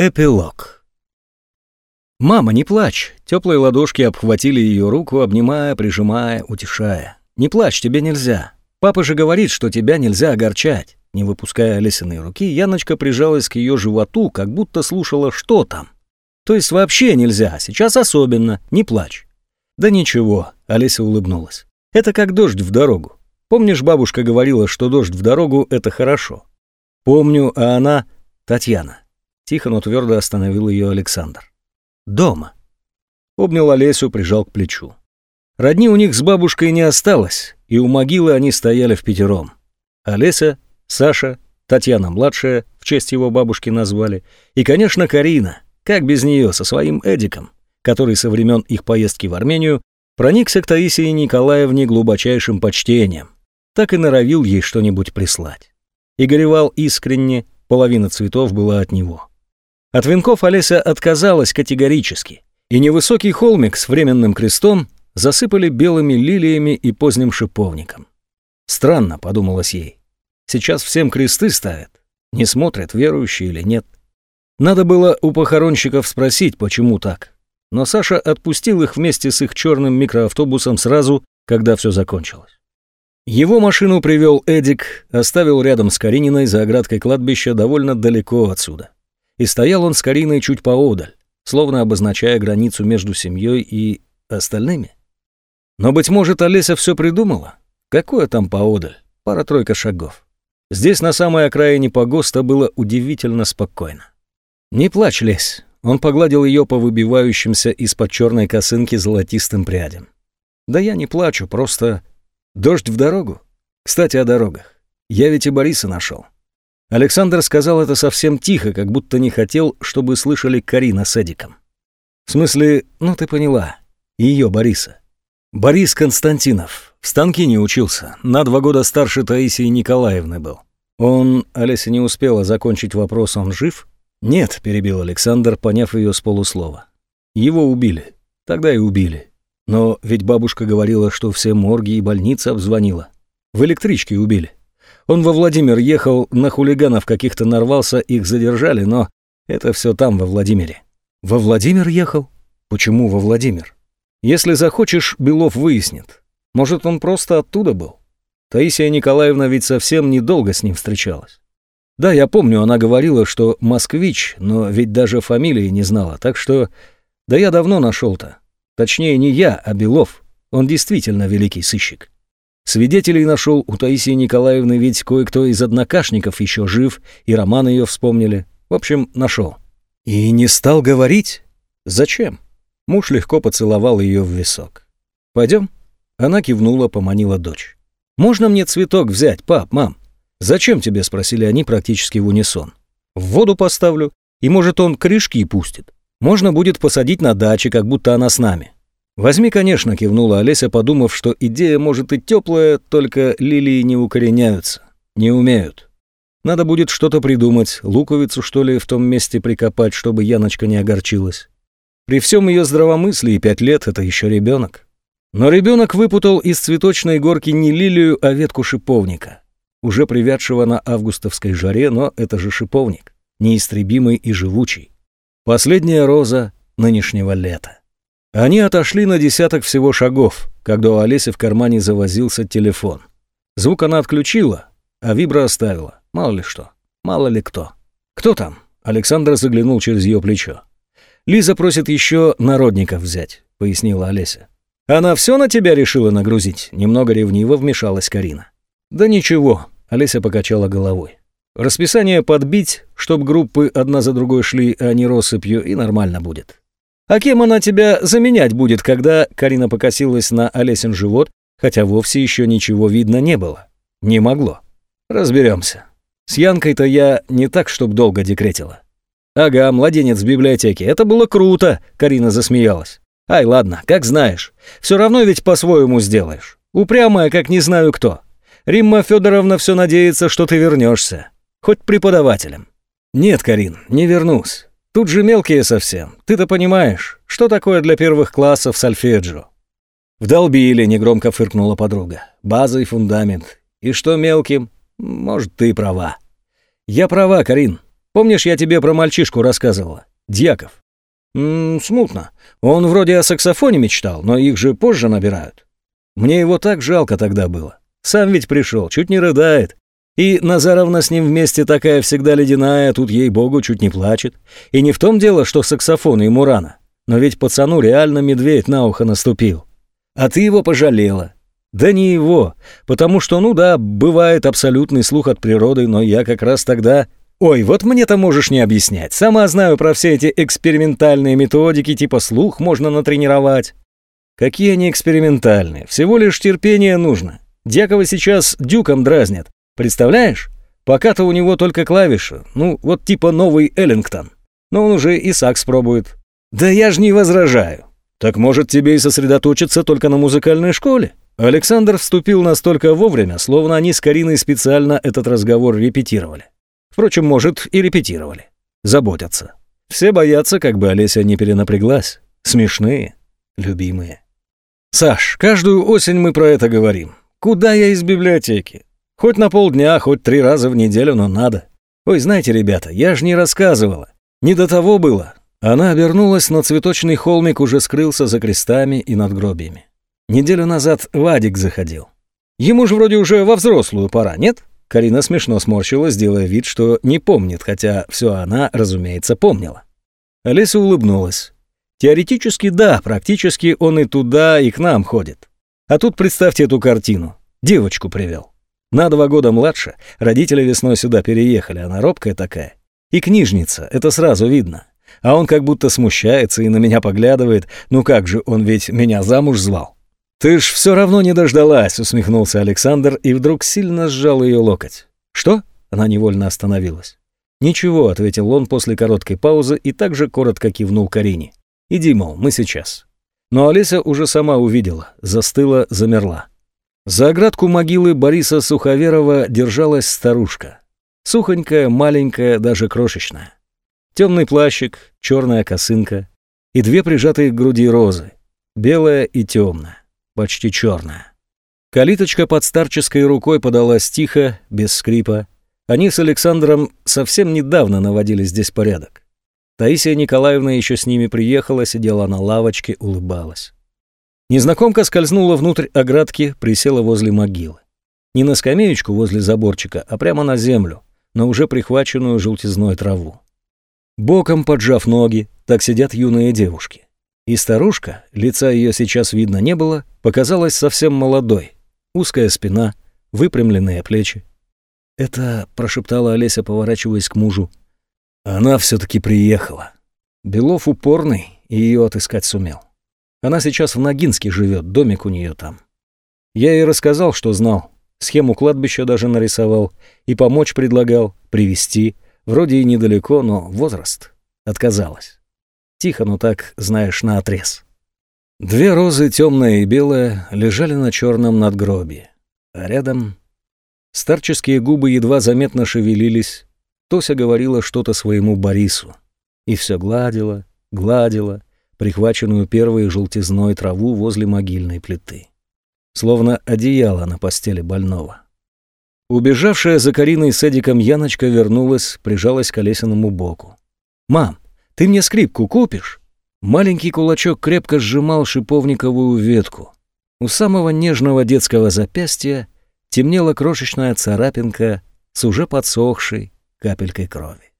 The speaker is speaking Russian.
Эпилог. «Мама, не плачь!» Теплые ладошки обхватили ее руку, обнимая, прижимая, утешая. «Не плачь, тебе нельзя. Папа же говорит, что тебя нельзя огорчать». Не выпуская Олесиной руки, Яночка прижалась к ее животу, как будто слушала, что там. «То есть вообще нельзя, сейчас особенно. Не плачь». «Да ничего», — Олеся улыбнулась. «Это как дождь в дорогу. Помнишь, бабушка говорила, что дождь в дорогу — это хорошо?» «Помню, а она...» «Татьяна». Тихо, но твердо остановил ее Александр. «Дома». Обнял Олесю, прижал к плечу. Родни у них с бабушкой не осталось, и у могилы они стояли в пятером. Олеся, Саша, Татьяна-младшая, в честь его бабушки назвали, и, конечно, Карина, как без нее, со своим Эдиком, который со времен их поездки в Армению проникся к Таисии Николаевне глубочайшим почтением, так и норовил ей что-нибудь прислать. И горевал искренне, половина цветов была от него. От венков Олеся отказалась категорически, и невысокий холмик с временным крестом засыпали белыми лилиями и поздним шиповником. Странно, подумалось ей. Сейчас всем кресты ставят, не смотрят, верующие или нет. Надо было у похоронщиков спросить, почему так. Но Саша отпустил их вместе с их черным микроавтобусом сразу, когда все закончилось. Его машину привел Эдик, оставил рядом с Карининой за оградкой кладбища довольно далеко отсюда и стоял он с Кариной чуть поодаль, словно обозначая границу между семьей и остальными. Но, быть может, Олеся все придумала? Какое там поодаль? Пара-тройка шагов. Здесь на самой окраине погоста было удивительно спокойно. «Не плачь, Лесь», — он погладил ее по выбивающимся из-под черной косынки золотистым прядям. «Да я не плачу, просто дождь в дорогу. Кстати, о дорогах. Я ведь и Бориса нашел. Александр сказал это совсем тихо, как будто не хотел, чтобы слышали Карина с Эдиком. В смысле, ну ты поняла, ее Бориса. Борис Константинов. В станке не учился, на два года старше Таисии Николаевны был. Он, Олеся не успела закончить вопрос, он жив? Нет, перебил Александр, поняв ее с полуслова. Его убили. Тогда и убили. Но ведь бабушка говорила, что все морги и больница обзвонила. В электричке убили. Он во Владимир ехал, на хулиганов каких-то нарвался, их задержали, но это все там, во Владимире. Во Владимир ехал? Почему во Владимир? Если захочешь, Белов выяснит. Может, он просто оттуда был? Таисия Николаевна ведь совсем недолго с ним встречалась. Да, я помню, она говорила, что москвич, но ведь даже фамилии не знала, так что... Да я давно нашел-то. Точнее, не я, а Белов. Он действительно великий сыщик. Свидетелей нашел у Таисии Николаевны, ведь кое-кто из однокашников еще жив, и роман ее вспомнили. В общем, нашел. И не стал говорить? Зачем? Муж легко поцеловал ее в висок. Пойдем? Она кивнула, поманила дочь. «Можно мне цветок взять, пап, мам?» «Зачем тебе?» — спросили они практически в унисон. «В воду поставлю, и, может, он крышки пустит. Можно будет посадить на даче, как будто она с нами. «Возьми, конечно», — кивнула Олеся, подумав, что идея может и теплая, только лилии не укореняются, не умеют. Надо будет что-то придумать, луковицу, что ли, в том месте прикопать, чтобы Яночка не огорчилась. При всем ее здравомыслии пять лет — это еще ребенок. Но ребенок выпутал из цветочной горки не лилию, а ветку шиповника, уже привядшего на августовской жаре, но это же шиповник, неистребимый и живучий. Последняя роза нынешнего лета. Они отошли на десяток всего шагов, когда у Олеси в кармане завозился телефон. Звук она отключила, а вибра оставила. Мало ли что, мало ли кто. «Кто там?» Александр заглянул через ее плечо. «Лиза просит еще народников взять», — пояснила Олеся. «Она все на тебя решила нагрузить?» Немного ревниво вмешалась Карина. «Да ничего», — Олеся покачала головой. «Расписание подбить, чтоб группы одна за другой шли, а не россыпью, и нормально будет. А кем она тебя заменять будет, когда Карина покосилась на Олесин живот, хотя вовсе еще ничего видно не было? Не могло. Разберемся. С Янкой-то я не так, чтоб долго декретила. Ага, младенец в библиотеке. Это было круто, Карина засмеялась. Ай, ладно, как знаешь. Все равно ведь по-своему сделаешь. Упрямая, как не знаю кто. Римма Федоровна все надеется, что ты вернешься. Хоть преподавателем. Нет, Карин, не вернусь. Тут же мелкие совсем. Ты-то понимаешь, что такое для первых классов сольфеджио? Вдолбили, негромко фыркнула подруга. База и фундамент. И что мелким? Может, ты права. Я права, Карин. Помнишь, я тебе про мальчишку рассказывала? Дьяков. М смутно. Он вроде о саксофоне мечтал, но их же позже набирают. Мне его так жалко тогда было. Сам ведь пришел, чуть не рыдает. И Назаровна с ним вместе такая всегда ледяная, тут ей-богу чуть не плачет. И не в том дело, что саксофон ему рано. Но ведь пацану реально медведь на ухо наступил. А ты его пожалела. Да не его, потому что, ну да, бывает абсолютный слух от природы, но я как раз тогда... Ой, вот мне-то можешь не объяснять. Сама знаю про все эти экспериментальные методики, типа слух можно натренировать. Какие они экспериментальные? Всего лишь терпение нужно. Дьякова сейчас дюком дразнят. Представляешь? Пока-то у него только клавиши. Ну, вот типа новый Эллингтон. Но он уже и сакс пробует. Да я ж не возражаю. Так может тебе и сосредоточиться только на музыкальной школе? Александр вступил настолько вовремя, словно они с Кариной специально этот разговор репетировали. Впрочем, может, и репетировали. Заботятся. Все боятся, как бы Олеся не перенапряглась. Смешные, любимые. Саш, каждую осень мы про это говорим. Куда я из библиотеки? Хоть на полдня, хоть три раза в неделю, но надо. Ой, знаете, ребята, я ж не рассказывала. Не до того было. Она обернулась, но цветочный холмик уже скрылся за крестами и надгробиями. Неделю назад Вадик заходил. Ему же вроде уже во взрослую пора, нет? Карина смешно сморщилась, делая вид, что не помнит, хотя все она, разумеется, помнила. Олеся улыбнулась. Теоретически да, практически он и туда, и к нам ходит. А тут представьте эту картину. Девочку привел. На два года младше, родители весной сюда переехали, она робкая такая. И книжница, это сразу видно. А он как будто смущается и на меня поглядывает. Ну как же, он ведь меня замуж звал. «Ты ж все равно не дождалась», — усмехнулся Александр и вдруг сильно сжал ее локоть. «Что?» — она невольно остановилась. «Ничего», — ответил он после короткой паузы и также коротко кивнул Карине. «Иди, мол, мы сейчас». Но Олеся уже сама увидела, застыла, замерла. За оградку могилы Бориса Суховерова держалась старушка. Сухонькая, маленькая, даже крошечная. Темный плащик, черная косынка и две прижатые к груди розы. Белая и темная, почти черная. Калиточка под старческой рукой подалась тихо, без скрипа. Они с Александром совсем недавно наводили здесь порядок. Таисия Николаевна еще с ними приехала, сидела на лавочке, улыбалась. Незнакомка скользнула внутрь оградки, присела возле могилы. Не на скамеечку возле заборчика, а прямо на землю, на уже прихваченную желтизной траву. Боком поджав ноги, так сидят юные девушки. И старушка, лица ее сейчас видно не было, показалась совсем молодой. Узкая спина, выпрямленные плечи. «Это...» — прошептала Олеся, поворачиваясь к мужу. «Она все-таки приехала. Белов упорный, и ее отыскать сумел. Она сейчас в Ногинске живет, домик у нее там. Я ей рассказал, что знал. Схему кладбища даже нарисовал. И помочь предлагал, привести. Вроде и недалеко, но возраст. Отказалась. Тихо, но так, знаешь, на отрез. Две розы, темная и белая, лежали на черном надгробии. А рядом... Старческие губы едва заметно шевелились. Тося говорила что-то своему Борису. И все гладила, гладила, прихваченную первой желтизной траву возле могильной плиты. Словно одеяло на постели больного. Убежавшая за Кариной с Эдиком Яночка вернулась, прижалась к Олесиному боку. «Мам, ты мне скрипку купишь?» Маленький кулачок крепко сжимал шиповниковую ветку. У самого нежного детского запястья темнела крошечная царапинка с уже подсохшей капелькой крови.